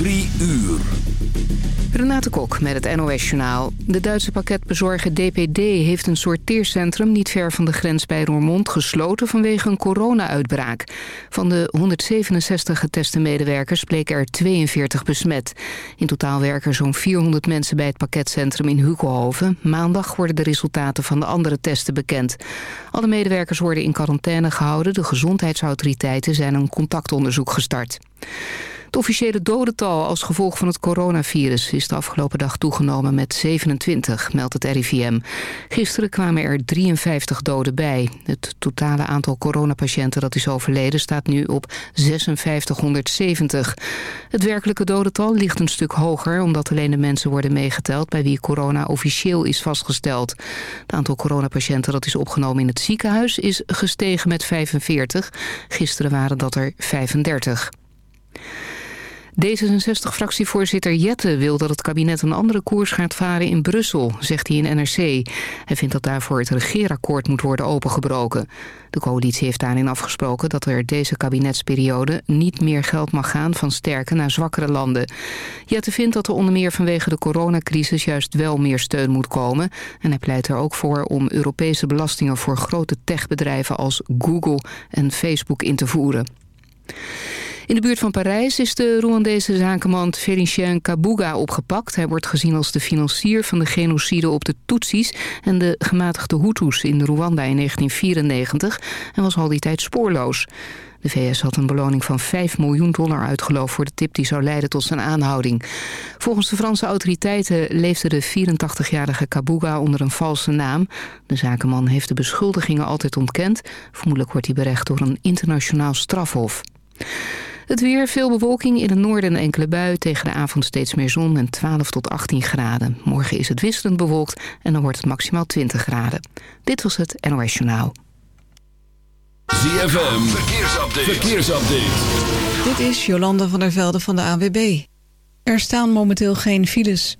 Drie uur. Renate Kok met het NOS Journaal. De Duitse pakketbezorger DPD heeft een sorteercentrum niet ver van de grens bij Roermond gesloten vanwege een corona-uitbraak. Van de 167 geteste medewerkers bleken er 42 besmet. In totaal werken zo'n 400 mensen bij het pakketcentrum in Hukelhoven. Maandag worden de resultaten van de andere testen bekend. Alle medewerkers worden in quarantaine gehouden. De gezondheidsautoriteiten zijn een contactonderzoek gestart. Het officiële dodental als gevolg van het coronavirus is de afgelopen dag toegenomen met 27, meldt het RIVM. Gisteren kwamen er 53 doden bij. Het totale aantal coronapatiënten dat is overleden staat nu op 5670. Het werkelijke dodental ligt een stuk hoger omdat alleen de mensen worden meegeteld bij wie corona officieel is vastgesteld. Het aantal coronapatiënten dat is opgenomen in het ziekenhuis is gestegen met 45. Gisteren waren dat er 35. D66-fractievoorzitter Jette wil dat het kabinet een andere koers gaat varen in Brussel, zegt hij in NRC. Hij vindt dat daarvoor het regeerakkoord moet worden opengebroken. De coalitie heeft daarin afgesproken dat er deze kabinetsperiode niet meer geld mag gaan van sterke naar zwakkere landen. Jette vindt dat er onder meer vanwege de coronacrisis juist wel meer steun moet komen. En hij pleit er ook voor om Europese belastingen voor grote techbedrijven als Google en Facebook in te voeren. In de buurt van Parijs is de Rwandese zakenman Félicien Kabuga opgepakt. Hij wordt gezien als de financier van de genocide op de Tutsis... en de gematigde Hutus in Rwanda in 1994... en was al die tijd spoorloos. De VS had een beloning van 5 miljoen dollar uitgeloofd voor de tip die zou leiden tot zijn aanhouding. Volgens de Franse autoriteiten leefde de 84-jarige Kabuga onder een valse naam. De zakenman heeft de beschuldigingen altijd ontkend. Vermoedelijk wordt hij berecht door een internationaal strafhof. Het weer, veel bewolking in het noorden en enkele bui. Tegen de avond steeds meer zon en 12 tot 18 graden. Morgen is het wisselend bewolkt en dan wordt het maximaal 20 graden. Dit was het NOS Journaal. ZFM, verkeersupdate. verkeersupdate. Dit is Jolanda van der Velde van de ANWB. Er staan momenteel geen files.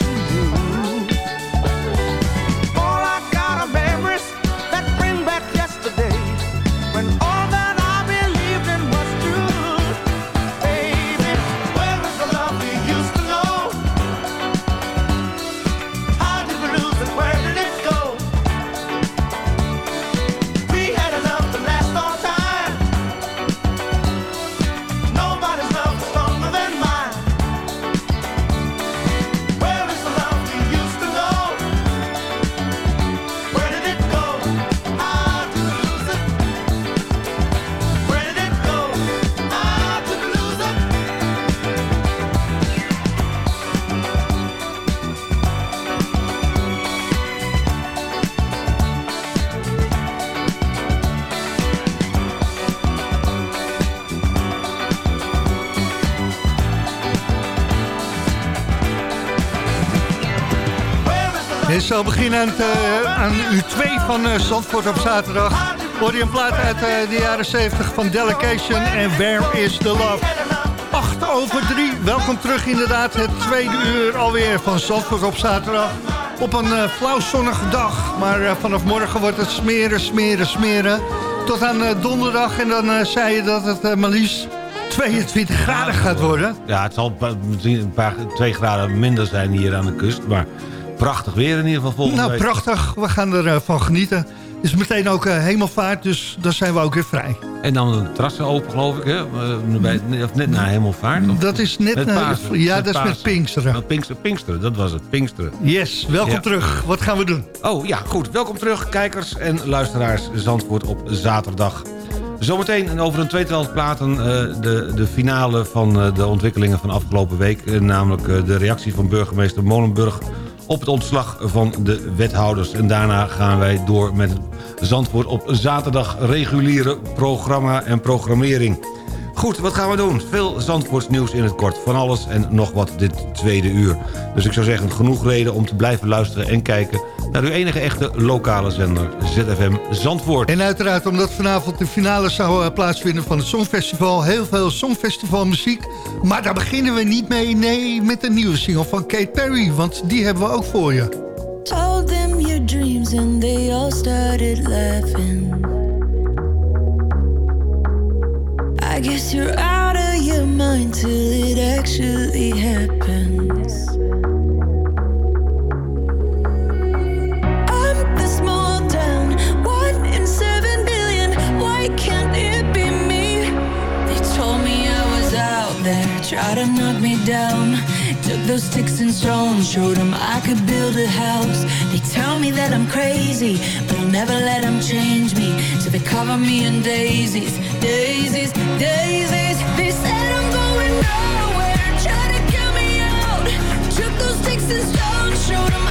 En zo beginnen aan, uur 2 van uh, Zandvoort op zaterdag. Hoor je een plaat uit eh, de jaren 70 van Delegation en Where is the Love? 8 over 3, welkom terug inderdaad. Het tweede uur alweer van Zandvoort op zaterdag. Op een uh, flauw zonnige dag, maar vanaf morgen wordt het smeren, smeren, smeren. Tot aan donderdag en dan zei je dat het maar liefst 22 graden gaat worden. Ja, het zal misschien een paar, twee graden minder zijn hier aan de kust, maar prachtig weer in ieder geval volgende nou, week. prachtig. We gaan ervan van genieten. Het is meteen ook uh, hemelvaart, dus dan zijn we ook weer vrij. En dan de terrassen open, geloof ik, hè? Bij, of net na hemelvaart? Of dat is net na... Pasen, ja, dat is met Pinksteren. Met Pinksteren, Pinksteren, dat was het, Pinksteren. Yes, welkom ja. terug. Wat gaan we doen? Oh, ja, goed. Welkom terug, kijkers en luisteraars Zandvoort op zaterdag. Zometeen en over een tweetal platen uh, de, de finale van uh, de ontwikkelingen van afgelopen week. Namelijk de reactie van burgemeester Molenburg op het ontslag van de wethouders. En daarna gaan wij door met Zandvoort op zaterdag reguliere programma en programmering. Goed, wat gaan we doen? Veel Zandvoorts nieuws in het kort. Van alles en nog wat dit tweede uur. Dus ik zou zeggen, genoeg reden om te blijven luisteren en kijken... naar uw enige echte lokale zender, ZFM Zandvoort. En uiteraard omdat vanavond de finale zou uh, plaatsvinden van het Songfestival. Heel veel Songfestival muziek. Maar daar beginnen we niet mee, nee, met een nieuwe single van Kate Perry. Want die hebben we ook voor je. Told them your dreams and they all started laughing. I guess you're out of your mind till it actually happens. I'm the small town, one in seven billion. Why can't it be me? They told me I was out there, try to knock me down. Took those sticks and stones, showed them I could build a house. They tell me that I'm crazy, but I'll never let them change me. So they cover me in daisies, daisies, daisies. They said I'm going nowhere, try to get me out. Took those sticks and stones, showed them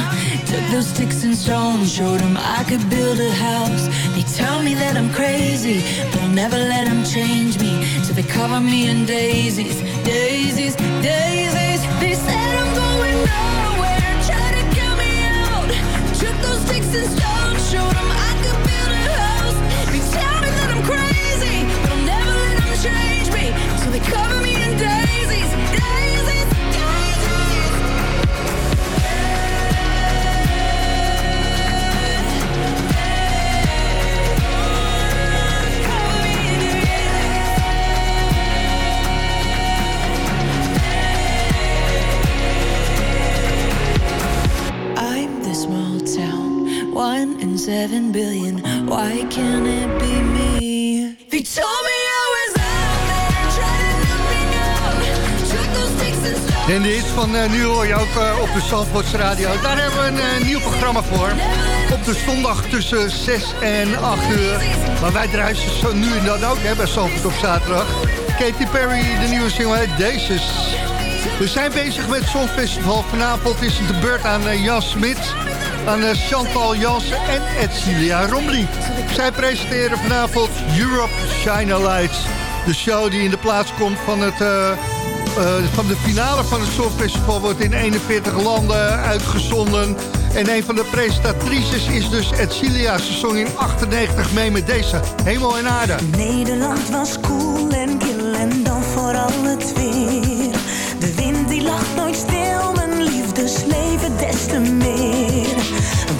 Took those sticks and stones, showed them I could build a house. They tell me that I'm crazy, but I'll never let them change me. So they cover me in daisies, daisies, daisies. They said I'm going nowhere, try to get me out. Took those sticks and stones, showed them I van eh, nu hoor je ook eh, op de Zandvoorts Radio. Daar hebben we een eh, nieuw programma voor. Op de zondag tussen 6 en 8 uur. Maar wij draaien zo nu en dan ook hè, bij Zandvoort op zaterdag. Katy Perry, de nieuwe single Daces. We zijn bezig met het Songfestival. Vanavond is het de beurt aan Jan Smit, aan Chantal Jansen en Edcilia Romley. Zij presenteren vanavond Europe Shine Lights. De show die in de plaats komt van het... eh, van de finale van het Songfestival wordt in 41 landen uitgezonden. En een van de presentatrices is dus Edcilia. Ze zong in 98 mee met deze Hemel en Aarde. Nederland was koel en kil en dan vooral het weer. De wind die lag nooit stil, mijn liefdesleven des te meer.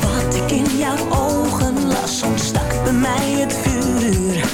Wat ik in jouw ogen las, ontstak bij mij het vuur.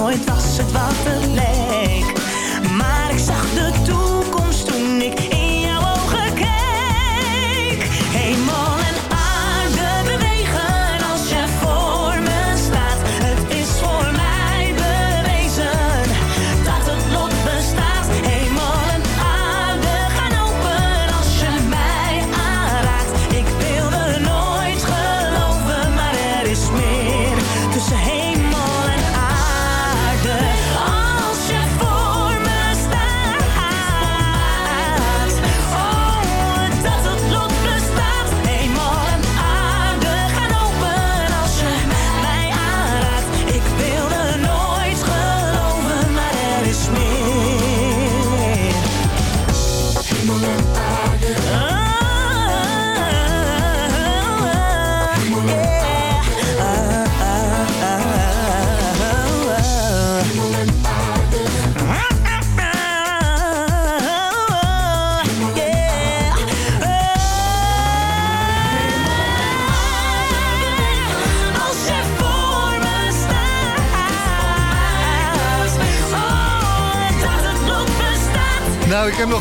Nooit was het wat het.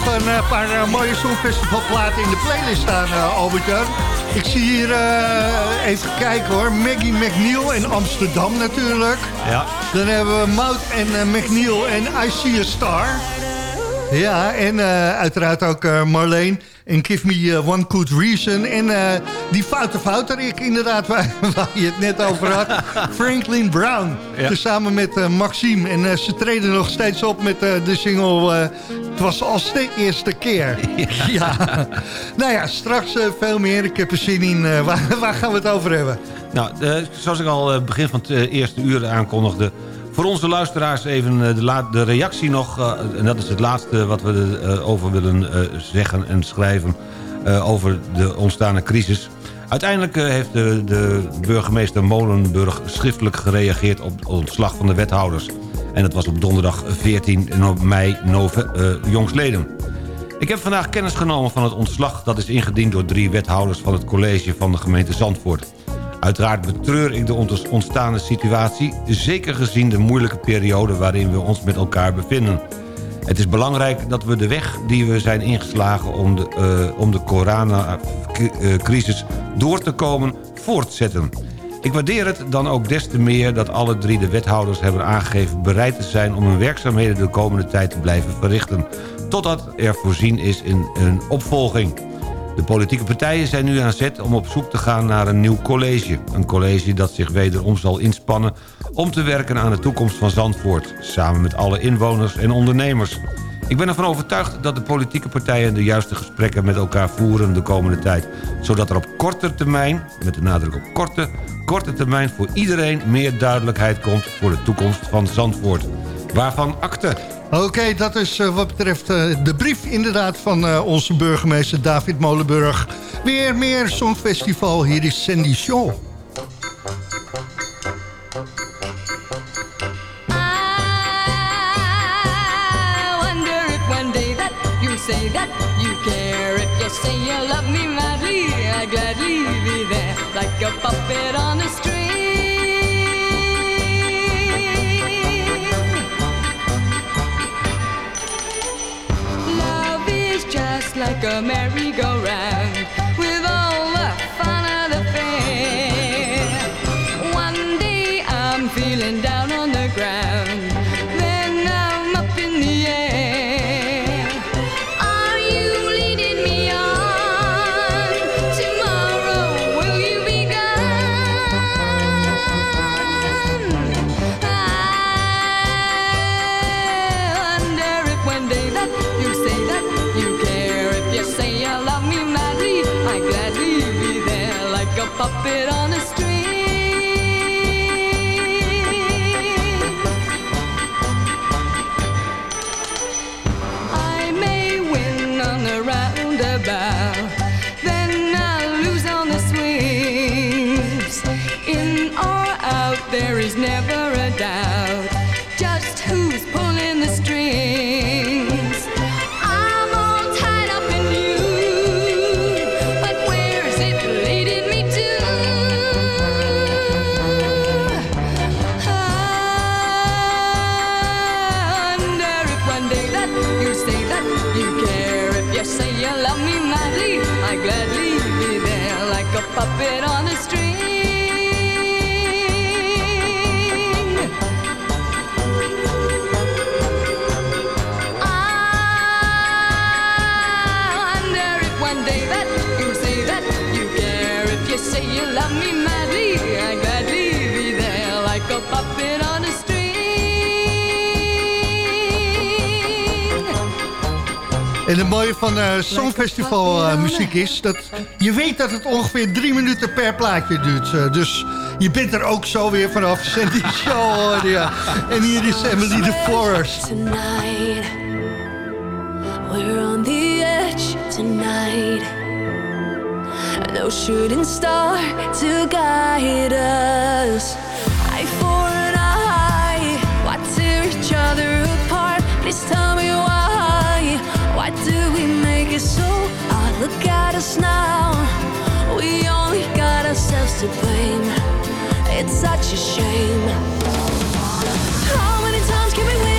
Nog een eh, paar eh, mooie Songfestivalplaten in de playlist staan, uh, albert Ik zie hier, eh, even kijken hoor, Maggie McNeil in Amsterdam natuurlijk. Ja. Dan hebben we Mout en eh, McNeil en I See a Star. Ja, en eh, uiteraard ook eh, Marleen en Give Me eh, One Good Reason. En eh, die foute fouterik inderdaad, waar, waar je het net over had. Franklin Brown, Ja. tezamen met eh, Maxime. En eh, ze treden nog steeds op met de single... het was als de eerste keer. Ja. Nou ja, straks veel meer. Ik heb er zin in. Waar, waar gaan we het over hebben? Nou, eh, zoals ik al eh, begin van het eh, eerste uur aankondigde... voor onze luisteraars even eh, de, de reactie nog... eh, en dat is het laatste wat we erover willen eh, zeggen en schrijven... over de ontstane crisis. Uiteindelijk heeft de, de burgemeester Molenburg schriftelijk gereageerd... op het ontslag van de wethouders. En dat was op donderdag 14 mei nove, uh, jongstleden. Ik heb vandaag kennis genomen van het ontslag... dat is ingediend door drie wethouders van het college van de gemeente Zandvoort. Uiteraard betreur ik de ontstaande situatie... zeker gezien de moeilijke periode waarin we ons met elkaar bevinden. Het is belangrijk dat we de weg die we zijn ingeslagen... om de, uh, om de coronacrisis door te komen, voortzetten. Ik waardeer het dan ook des te meer dat alle drie de wethouders hebben aangegeven... bereid te zijn om hun werkzaamheden de komende tijd te blijven verrichten... totdat er voorzien is in een opvolging. De politieke partijen zijn nu aan zet om op zoek te gaan naar een nieuw college. Een college dat zich wederom zal inspannen om te werken aan de toekomst van Zandvoort... samen met alle inwoners en ondernemers. Ik ben ervan overtuigd dat de politieke partijen de juiste gesprekken met elkaar voeren de komende tijd. Zodat er op korte termijn, met de nadruk op korte, korte termijn voor iedereen meer duidelijkheid komt voor de toekomst van Zandvoort. Waarvan akte. Oké, dat is uh, wat betreft uh, de brief inderdaad van uh, onze burgemeester David Molenburg. Weer meer Songfestival, hier is Sandy Shaw. say that you care If you say you love me madly I gladly be there Like a puppet on a string merry-go-round het mooie van eh Songfestival eh, muziek is... dat je weet dat het ongeveer drie minuten per plaatje duurt. eh, dus je bent er ook zo weer vanaf. Sandy Shaw hoorde je. En hier is Emily de Forest. Tonight, we're on the edge tonight. No shooting star to guide us. Eye for an eye, why tear each other apart? Please tell me why. Look at us now. We only got ourselves to blame. It's such a shame. How many times can we win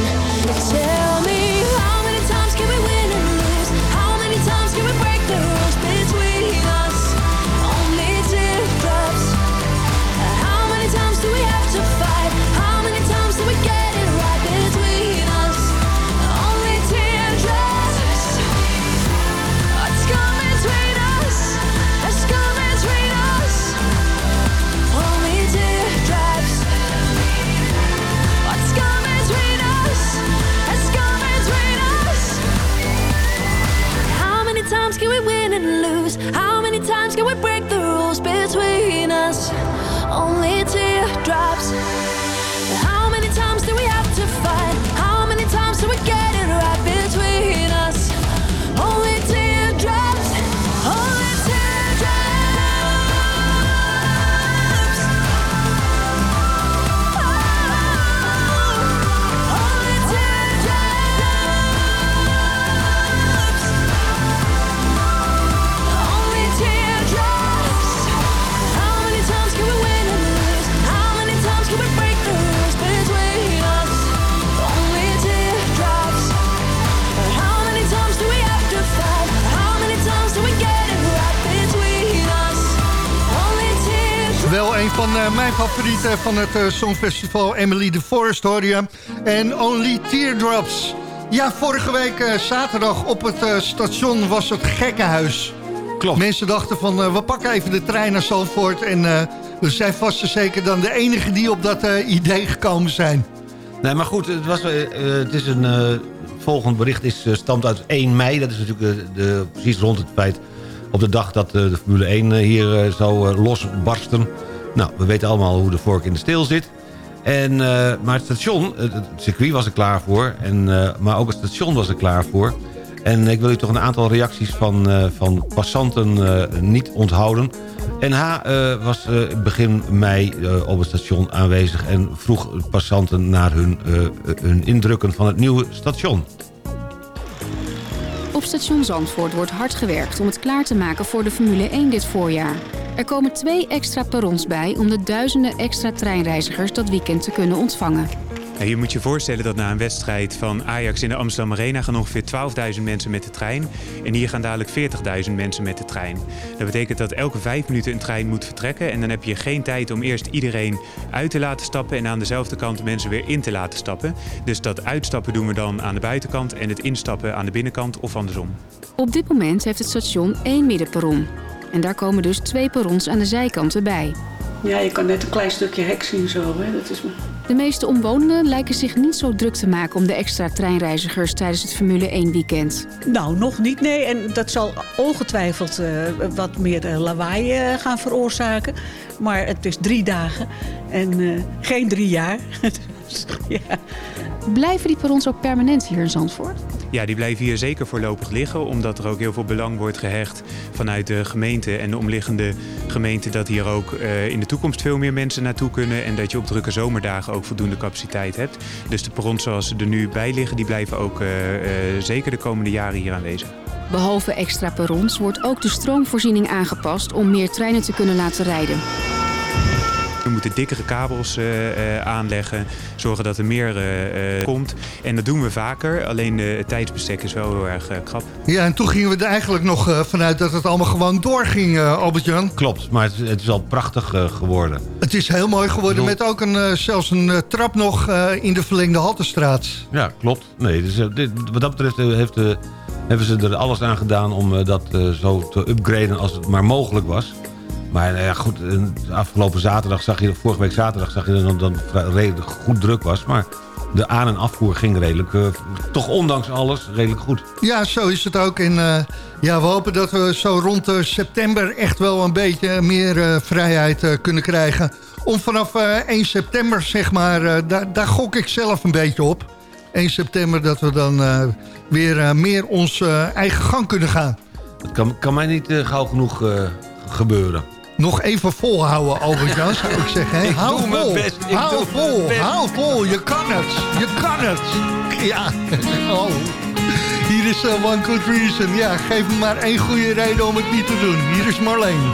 How many times can we break? Van uh, mijn favorieten van het uh, Songfestival, Emily de Forest hoor je. En Only Teardrops. Ja, vorige week zaterdag op het station was het gekkenhuis. Klopt. Mensen dachten van, we pakken even de trein naar Zandvoort... en we zijn vast en zeker dan de enige die op dat idee gekomen zijn. Nee, maar goed, het, was, het is een... volgend bericht is, stamt uit 1 mei. Dat is natuurlijk de, precies rond het feit op de dag dat de Formule 1 hier zou losbarsten. Nou, we weten allemaal hoe de vork in de steel zit. En, maar het station, het, circuit was er klaar voor. En, maar ook het station was er klaar voor. En ik wil u toch een aantal reacties van, van passanten niet onthouden. NH was begin mei op het station aanwezig... en vroeg passanten naar hun, hun indrukken van het nieuwe station. Op station Zandvoort wordt hard gewerkt om het klaar te maken voor de Formule 1 dit voorjaar. Er komen twee extra perrons bij om de duizenden extra treinreizigers dat weekend te kunnen ontvangen. Je moet je voorstellen dat na een wedstrijd van Ajax in de Amsterdam Arena gaan ongeveer 12.000 mensen met de trein. En hier gaan dadelijk 40.000 mensen met de trein. Dat betekent dat elke vijf minuten een trein moet vertrekken. En dan heb je geen tijd om eerst iedereen uit te laten stappen en aan dezelfde kant mensen weer in te laten stappen. Dus dat uitstappen doen we dan aan de buitenkant en het instappen aan de binnenkant of andersom. Op dit moment heeft het station één middenperron. En daar komen dus twee perrons aan de zijkanten bij. Ja, je kan net een klein stukje hek zien zo. Hè? Dat is... De meeste omwonenden lijken zich niet zo druk te maken... om de extra treinreizigers tijdens het Formule 1 weekend. Nou, nog niet, nee. En dat zal ongetwijfeld uh, wat meer uh, lawaai uh, gaan veroorzaken. Maar het is drie dagen en geen drie jaar. ja. Blijven die perrons ook permanent hier in Zandvoort? Ja, die blijven hier zeker voorlopig liggen, omdat er ook heel veel belang wordt gehecht vanuit de gemeente en de omliggende gemeente dat hier ook uh, in de toekomst veel meer mensen naartoe kunnen en dat je op drukke zomerdagen ook voldoende capaciteit hebt. Dus de perrons zoals ze er nu bij liggen, die blijven ook uh, uh, zeker de komende jaren hier aanwezig. Behalve extra perrons wordt ook de stroomvoorziening aangepast om meer treinen te kunnen laten rijden. We moeten dikkere kabels uh, uh, aanleggen, zorgen dat er meer uh, komt. En dat doen we vaker, alleen het tijdsbestek is wel heel erg krap. Ja, en toen gingen we er eigenlijk nog vanuit dat het allemaal gewoon doorging, Albert-Jan. Klopt, maar het, het, is al prachtig geworden. Het is heel mooi geworden, met ook een, zelfs een trap nog in de verlengde Haltestraat. Ja, klopt. Nee, dus, dit, wat dat betreft heeft, hebben ze er alles aan gedaan om dat zo te upgraden als het maar mogelijk was. Maar ja, goed, afgelopen zaterdag zag je, vorige week zaterdag zag je dat het redelijk goed druk was. Maar de aan- en afvoer ging redelijk, uh, toch ondanks alles, redelijk goed. Ja, zo is het ook. En uh, ja, we hopen dat we zo rond uh, september echt wel een beetje meer vrijheid kunnen krijgen. Om vanaf 1 september, zeg maar, daar, daar gok ik zelf een beetje op. 1 september dat we dan weer meer ons eigen gang kunnen gaan. Dat kan, kan mij niet gauw genoeg gebeuren nog even volhouden, Albert-Jan, zou ik zeggen. Hè? Ik hou doe vol, best. Ik hou doe vol, best. hou vol. Je kan het, je kan het. Ja, oh. Hier is uh, One Good Reason. Ja, geef me maar één goede reden om het niet te doen. Hier is Marleen.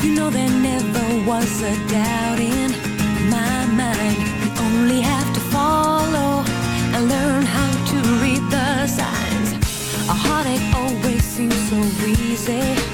You know there never was a doubt in my mind. You only have to follow and learn how to read the signs. A heartache always seems so easy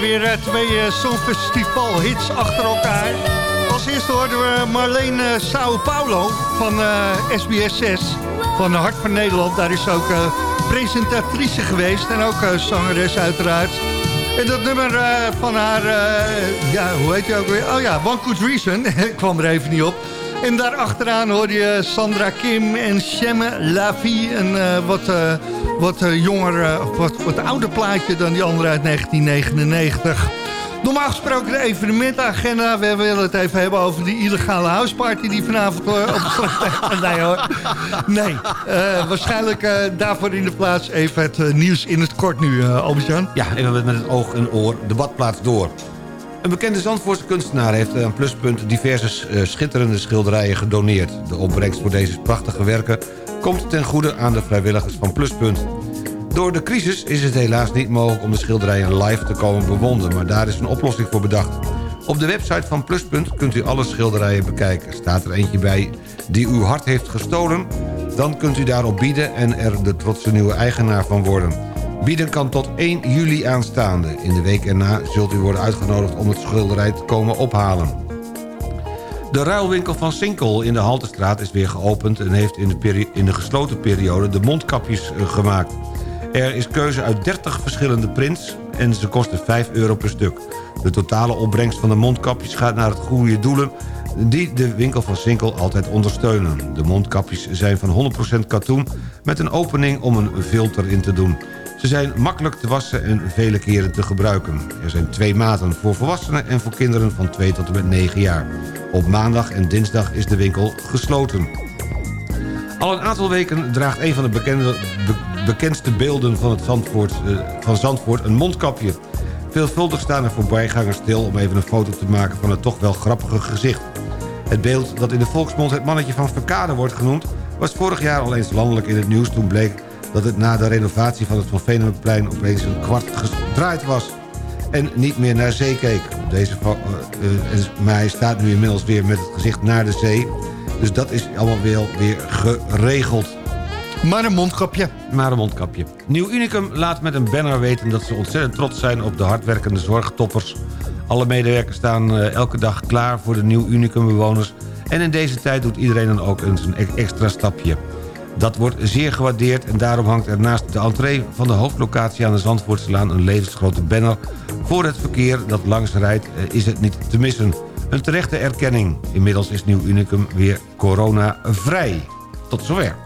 weer uh, twee uh, Songfestival-hits achter elkaar. Als eerste hoorden we Marleen uh, Sao Paulo van SBS 6 van Hart van Nederland. Daar is ook presentatrice geweest en ook zangeres uiteraard. En dat nummer van haar, ja, hoe heet je ook weer? Oh ja, One Good Reason. Ik kwam er even niet op. En daarachteraan hoorde je Sandra Kim en Shemme Lavie. Een wat wat uh, jonger, uh, wat, wat ouder plaatje dan die andere uit 1999. Normaal gesproken de evenementagenda. We willen het even hebben over die illegale houseparty die vanavond uh, op Nee hoor. Nee. waarschijnlijk daarvoor in de plaats even het nieuws in het kort nu, Albert-Jan. Ja, even met het oog en oor de badplaats door. Een bekende Zandvoortse kunstenaar heeft aan Pluspunt diverse schitterende schilderijen gedoneerd. De opbrengst voor deze prachtige werken komt ten goede aan de vrijwilligers van Pluspunt. Door de crisis is het helaas niet mogelijk om de schilderijen live te komen bewonderen... maar daar is een oplossing voor bedacht. Op de website van Pluspunt kunt u alle schilderijen bekijken. Staat er eentje bij die uw hart heeft gestolen... dan kunt u daarop bieden en er de trotse nieuwe eigenaar van worden. Bieden kan tot 1 juli aanstaande. In de week erna zult u worden uitgenodigd om het schilderij te komen ophalen. De ruilwinkel van Sinkel in de Haltestraat is weer geopend... en heeft in de, in de gesloten periode de mondkapjes eh, gemaakt. Er is keuze uit 30 verschillende prints en ze kosten 5 euro per stuk. De totale opbrengst van de mondkapjes gaat naar het goede doelen... die de winkel van Sinkel altijd ondersteunen. De mondkapjes zijn van 100% katoen met een opening om een filter in te doen. Ze zijn makkelijk te wassen en vele keren te gebruiken. Er zijn twee maten voor volwassenen en voor kinderen van 2 tot en met 9 jaar. Op maandag en dinsdag is de winkel gesloten. Al een aantal weken draagt een van de bekendste beelden van, het Zandvoort, uh, van Zandvoort een mondkapje. Veelvuldig staan er voorbijgangers stil om even een foto te maken van het toch wel grappige gezicht. Het beeld dat in de volksmond het mannetje van Verkade wordt genoemd... was vorig jaar al eens landelijk in het nieuws toen bleek dat het na de renovatie van het Van opeens een kwart gedraaid was en niet meer naar zee keek. Deze, uh, uh, maar hij staat nu inmiddels weer met het gezicht naar de zee. Dus dat is allemaal weer, weer geregeld. Maar een mondkapje. Maar een mondkapje. Nieuw Unicum laat met een banner weten dat ze ontzettend trots zijn op de hardwerkende zorgtoppers. Alle medewerkers staan uh, elke dag klaar voor de Nieuw Unicum bewoners. En in deze tijd doet iedereen dan ook eens een extra stapje. Dat wordt zeer gewaardeerd en daarom hangt er naast de entree van de hoofdlocatie aan de Zandvoortselaan een levensgrote banner. Voor het verkeer dat langs rijdt eh, is het niet te missen. Een terechte erkenning. Inmiddels is Nieuw Unicum weer corona-vrij. Tot zover.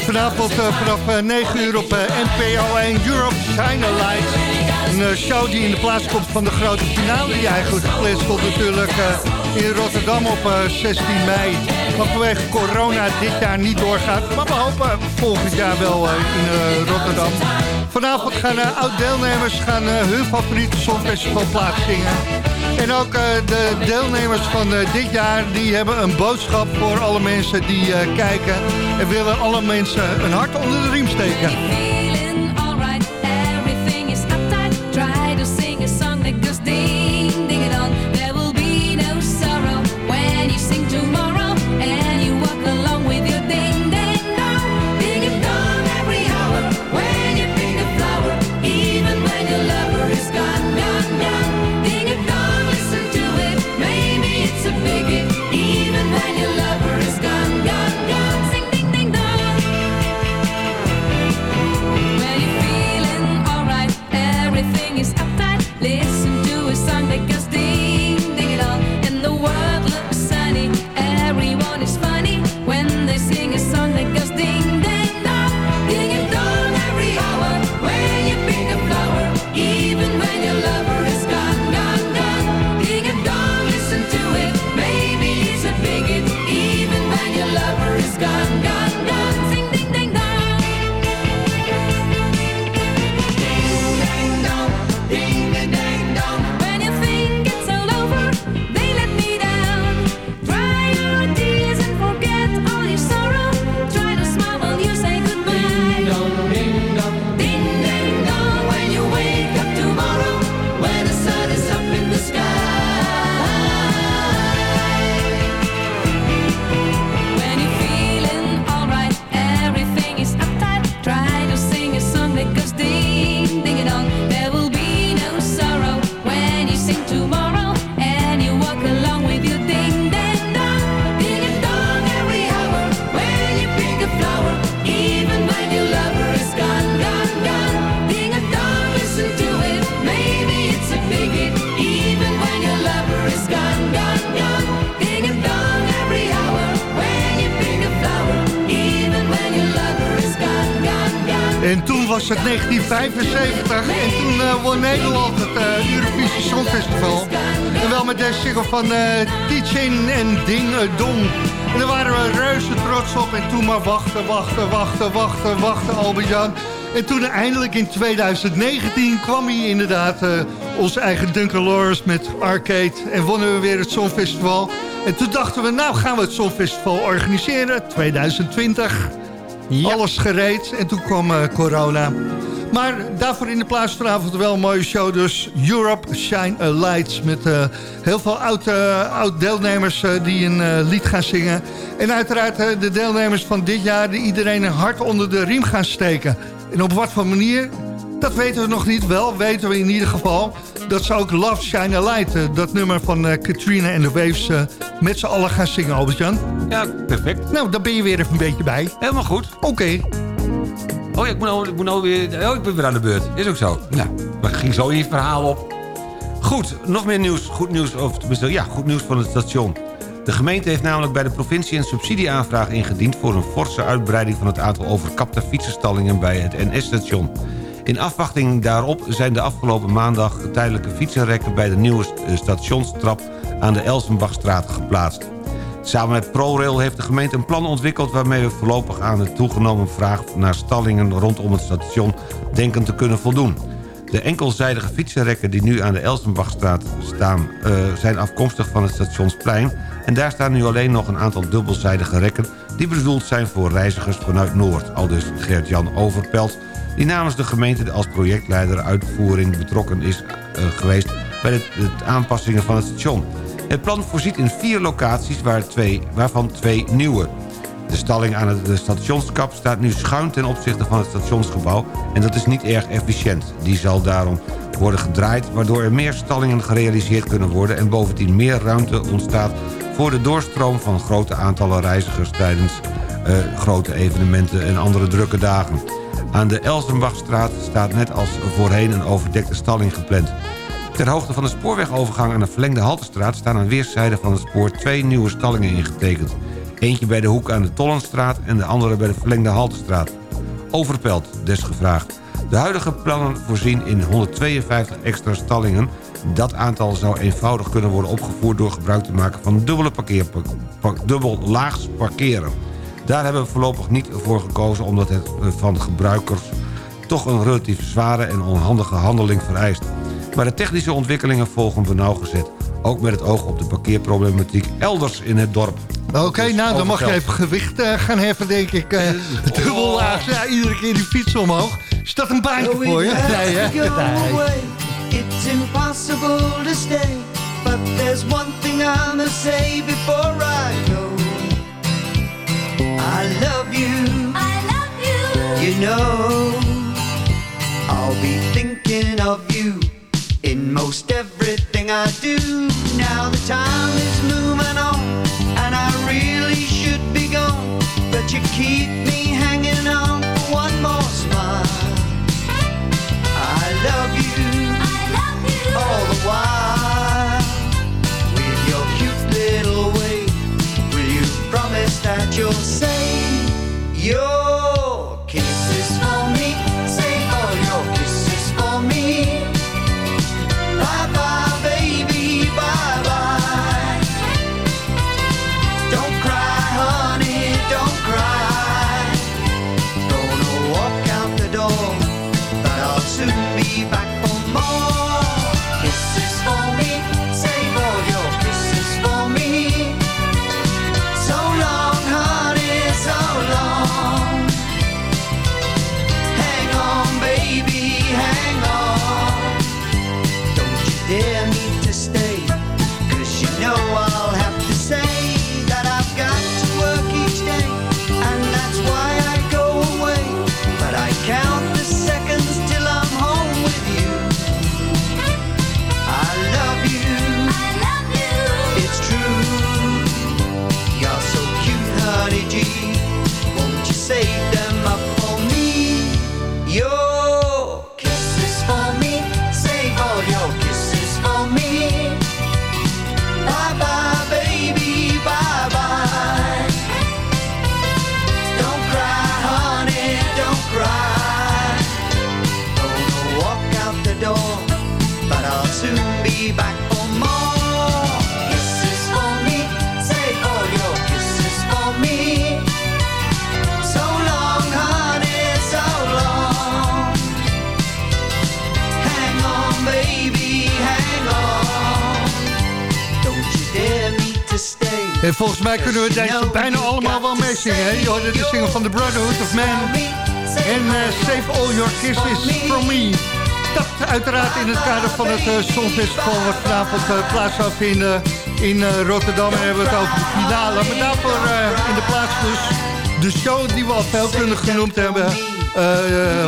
Vanavond uh, vanaf uh, 9 uur op uh, NPO 1 Europe China Light. Een show die in de plaats komt van de grote finale die eigenlijk gepland stond natuurlijk in Rotterdam op 16 mei. Maar vanwege corona dit jaar niet doorgaat. Maar we hopen volgend jaar wel in Rotterdam. Vanavond gaan oud-deelnemers gaan, hun favoriete songfestival plaatsingen. En ook uh, de deelnemers van uh, dit jaar die hebben een boodschap voor alle mensen die uh, kijken. En willen alle mensen een hart onder de riem steken. 1975 en toen uh, won Nederland het uh, Eurovisie Songfestival. En wel met de single van uh, Teaching en Ding Dong. En daar waren we reuze trots op en toen maar wachten, wachten, wachten, wachten, wachten, Albert-Jan. En toen eindelijk in 2019 kwam hij inderdaad, onze eigen Duncan Lawrence met Arcade. En wonnen we weer het Songfestival. En toen dachten we, nou gaan we het Songfestival organiseren, 2020... Alles gereed en toen kwam uh, corona. Maar daarvoor in de plaats vanavond wel een mooie show. Dus Europe Shine a Light. Met uh, heel veel oud-deelnemers uh, die een lied gaan zingen. En uiteraard de deelnemers van dit jaar... die iedereen een hart onder de riem gaan steken. En op wat voor manier, dat weten we nog niet. Wel weten we in ieder geval dat ze ook Love Shine a Light... dat nummer van Katrina en de Waves met z'n allen gaan zingen, Albert-Jan. Ja, perfect. Nou, dan ben je weer even een beetje bij. Helemaal goed. Oké. Oh ik moet, nou, nou weer... Oh, ik ben weer aan de beurt. Is ook zo. Nou, we ging zo in verhaal op. Goed, nog meer nieuws. Goed nieuws, of ja, goed nieuws van het station. De gemeente heeft namelijk bij de provincie een subsidieaanvraag ingediend... voor een forse uitbreiding van het aantal overkapte fietsenstallingen bij het NS-station. In afwachting daarop zijn de afgelopen maandag tijdelijke fietsenrekken... bij de nieuwe stationstrap aan de Elsenbachstraat geplaatst. Samen met ProRail heeft de gemeente een plan ontwikkeld... waarmee we voorlopig aan de toegenomen vraag naar stallingen rondom het station denken te kunnen voldoen. De enkelzijdige fietsenrekken die nu aan de Elsenbachstraat staan... Uh, zijn afkomstig van het stationsplein... en daar staan nu alleen nog een aantal dubbelzijdige rekken... die bedoeld zijn voor reizigers vanuit Noord. Aldus Gert-Jan Overpelt, die namens de gemeente als projectleider uitvoering betrokken is uh, geweest... bij de, de aanpassingen van het station. Het plan voorziet in vier locaties, waar twee, waarvan twee nieuwe. De stalling aan de stationskap staat nu schuin ten opzichte van het stationsgebouw... en dat is niet erg efficiënt. Die zal daarom worden gedraaid... waardoor er meer stallingen gerealiseerd kunnen worden... en bovendien meer ruimte ontstaat voor de doorstroom van grote aantallen reizigers... tijdens uh, grote evenementen en andere drukke dagen. Aan de Elsenbachstraat staat net als voorheen een overdekte stalling gepland. Ter hoogte van de spoorwegovergang aan de verlengde Haltestraat... staan aan weerszijden van het spoor twee nieuwe stallingen ingetekend. Eentje bij de hoek aan de Tollenstraat en de andere bij de verlengde Haltestraat. Overpelt, desgevraagd. De huidige plannen voorzien in 152 extra stallingen. Dat aantal zou eenvoudig kunnen worden opgevoerd... door gebruik te maken van dubbele dubbel laags parkeren. Daar hebben we voorlopig niet voor gekozen... omdat het van gebruikers toch een relatief zware en onhandige handeling vereist. Maar de technische ontwikkelingen volgen we nauwgezet. Ook met het oog op de parkeerproblematiek elders in het dorp. Oké, Dus nou dan mag je even gewicht eh, gaan heffen, denk ik. eh dubbel laag, ja, iedere keer die fiets omhoog. Is dat een baantje Oh, voor je? Nee, hè? Nee. It's impossible to stay. But there's one thing I must say before I go. I love you. I love you. You know, I'll be thinking of you in most everything I do. Now the time is moving on, and I really should be gone. But you keep En volgens mij kunnen we deze bijna allemaal wel meezingen. hè? Je hoorde de single van The Brotherhood of Man. En eh, Save All Your Kisses From Me. Dat uiteraard in het kader van het uh, Songfestival... wat vanavond eh, plaats zou vinden in eh, Rotterdam. En hebben we het over de finale. Maar daarvoor eh, in de plaats dus de show die we al veelkundig genoemd hebben. Eh,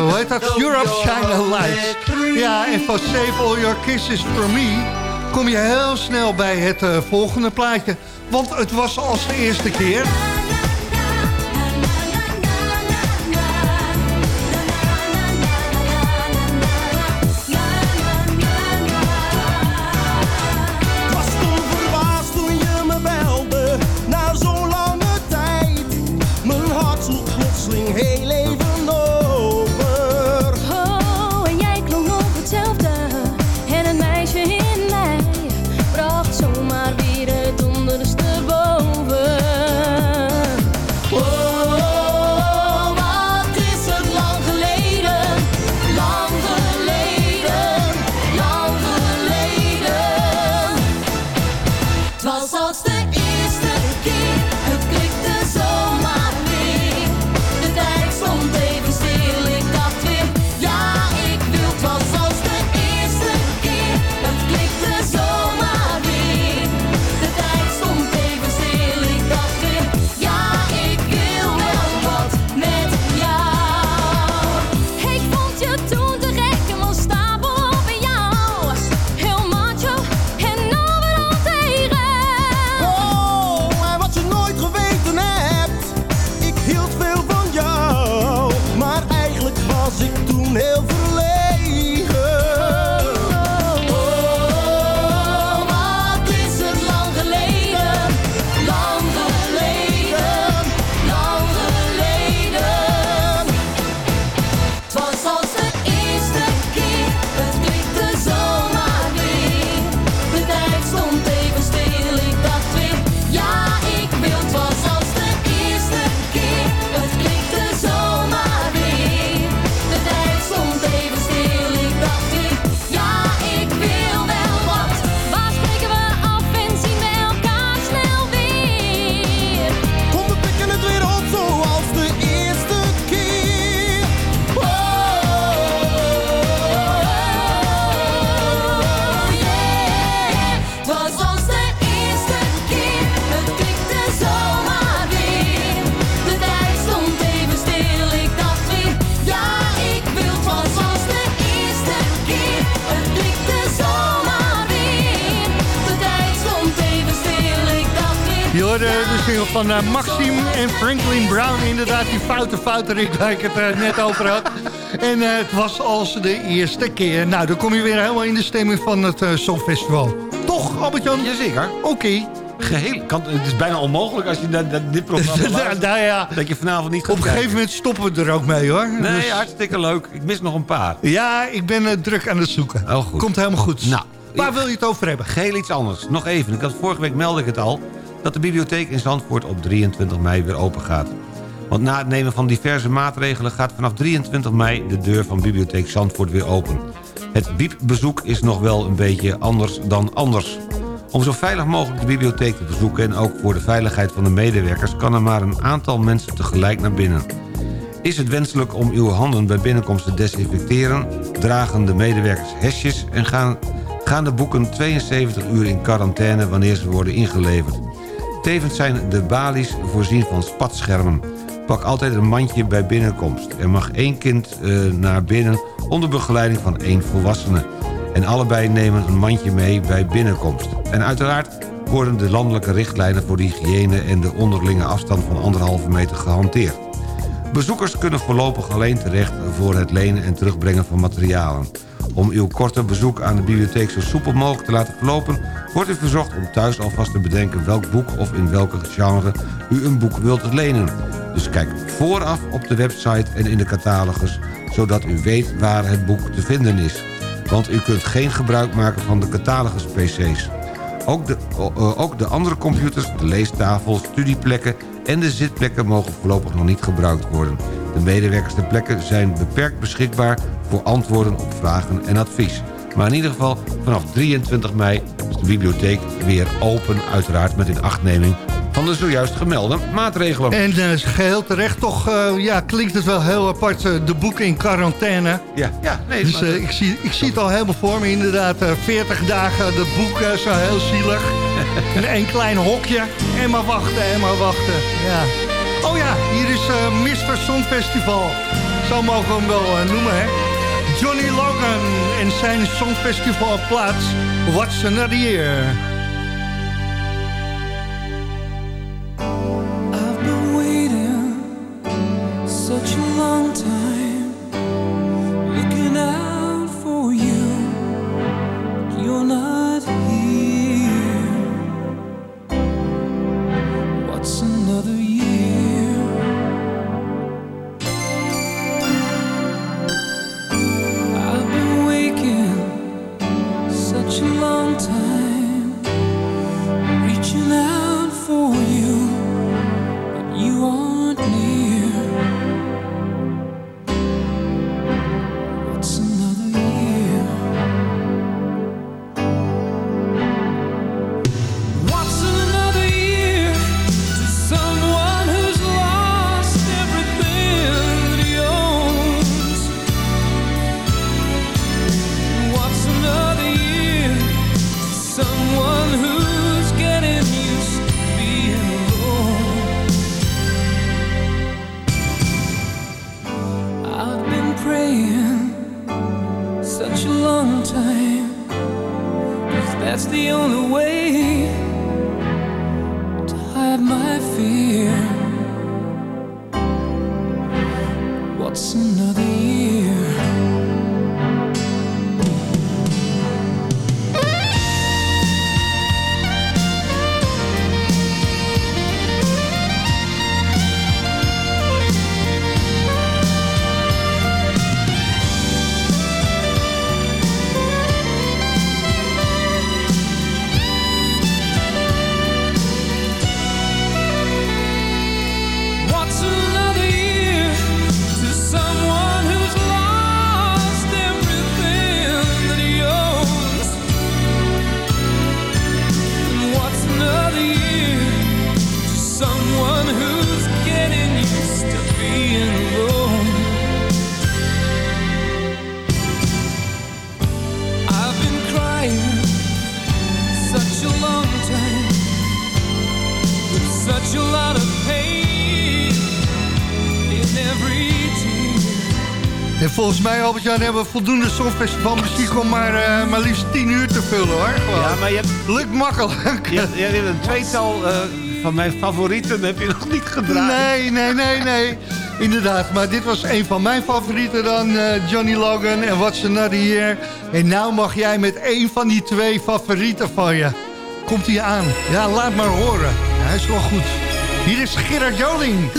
hoe heet dat? Europe Shine a Light. Ja, en van Save All Your Kisses From Me... kom je heel snel bij het eh, volgende plaatje. Want het was als de eerste keer... van eh, Maxime en Franklin Brown. Inderdaad, die foute fouterik waar ik het eh, net over had. En eh, het was als de eerste keer. Nou, dan kom je weer helemaal in de stemming van het Songfestival. Toch, Albert-Jan? Jazeker. Oké. Geheel, kan, het is bijna onmogelijk als je naar, naar dit programma luistert, nou ja, dat je vanavond niet gaat op een gegeven kijken. moment stoppen we er ook mee, hoor. Nee, Dus- hartstikke leuk. Ik mis nog een paar. ja, ik ben druk aan het zoeken. Oh, goed. Komt helemaal goed. Nou, Waar wil je het over hebben? Geheel iets anders. Nog even, ik had, vorige week meldde ik het al... dat de bibliotheek in Zandvoort op 23 mei weer open gaat. Want na het nemen van diverse maatregelen... gaat vanaf 23 mei de deur van bibliotheek Zandvoort weer open. Het biepbezoek is nog wel een beetje anders dan anders. Om zo veilig mogelijk de bibliotheek te bezoeken... en ook voor de veiligheid van de medewerkers... kan er maar een aantal mensen tegelijk naar binnen. Is het wenselijk om uw handen bij binnenkomst te desinfecteren... dragen de medewerkers hesjes en gaan, gaan de boeken 72 uur in quarantaine... wanneer ze worden ingeleverd. Tevens zijn de balies voorzien van spatschermen. Pak altijd een mandje bij binnenkomst. Er mag één kind eh, naar binnen onder begeleiding van één volwassene. En allebei nemen een mandje mee bij binnenkomst. En uiteraard worden de landelijke richtlijnen voor de hygiëne... en de onderlinge afstand van anderhalve meter gehanteerd. Bezoekers kunnen voorlopig alleen terecht voor het lenen en terugbrengen van materialen. Om uw korte bezoek aan de bibliotheek zo soepel mogelijk te laten verlopen... wordt u verzocht om thuis alvast te bedenken welk boek of in welke genre u een boek wilt lenen. Dus kijk vooraf op de website en in de catalogus... zodat u weet waar het boek te vinden is. Want u kunt geen gebruik maken van de catalogus-pc's. Ook de, ook de andere computers, de leestafel, studieplekken en de zitplekken mogen voorlopig nog niet gebruikt worden. De medewerkers ter plekke zijn beperkt beschikbaar voor antwoorden op vragen en advies. Maar in ieder geval, vanaf 23 mei is de bibliotheek weer open, uiteraard met inachtneming van de zojuist gemelde maatregelen. En eh, geheel terecht toch, eh, ja, klinkt het wel heel apart, eh, de boeken in quarantaine. Ja, ja nee, Dus ik, zie, ik zie het al helemaal voor me, inderdaad. eh, 40 dagen, dat boek, zo heel zielig. en een klein hokje, en maar wachten, en maar wachten. Ja. Oh ja, hier is eh Mr. Songfestival. Zo mogen we hem wel eh, noemen, hè. Johnny Logan en zijn Songfestival plaats What's Another Year. Volgens mij, Albert-Jan, hebben we voldoende Songfestival muziek om maar, eh, maar liefst 10 uur te vullen, hoor. Gewoon. Ja, maar je hebt, Lukt makkelijk. je hebt, je hebt een tweetal eh, van mijn favorieten heb je nog niet gedraaid. Nee, nee, nee, nee. Inderdaad, maar dit was een van mijn favorieten dan, eh, Johnny Logan en What's Another Year. En nou mag jij met één van die twee favorieten van je. Komt hij aan? Ja, laat maar horen. hij is wel goed. Hier is Gerard Joling.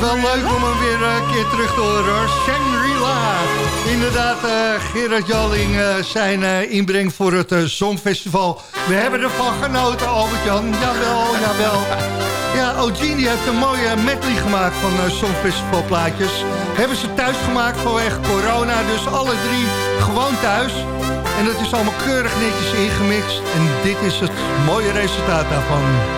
Wel leuk om hem weer eh, een keer terug te horen hoor. Shangri-La. Inderdaad, eh, Gerard Jalling eh, zijn inbreng voor het Songfestival. We hebben ervan genoten, Albert-Jan. Jawel, jawel. Ja, Eugenie heeft een mooie medley gemaakt van uh, Songfestival plaatjes. Hebben ze thuis gemaakt vanwege corona, dus alle drie gewoon thuis. En dat is allemaal keurig netjes ingemixt. En dit is het mooie resultaat daarvan.